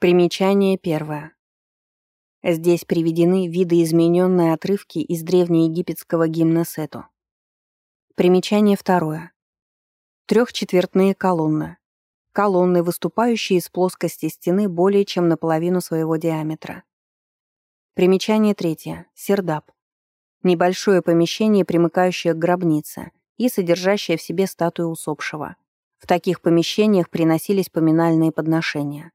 Примечание первое. Здесь приведены видоизмененные отрывки из древнеегипетского гимна Сету. Примечание второе. Трехчетвертные колонны. Колонны, выступающие из плоскости стены более чем наполовину своего диаметра. Примечание третье. Сердап. Небольшое помещение, примыкающее к гробнице и содержащее в себе статую усопшего. В таких помещениях приносились поминальные подношения.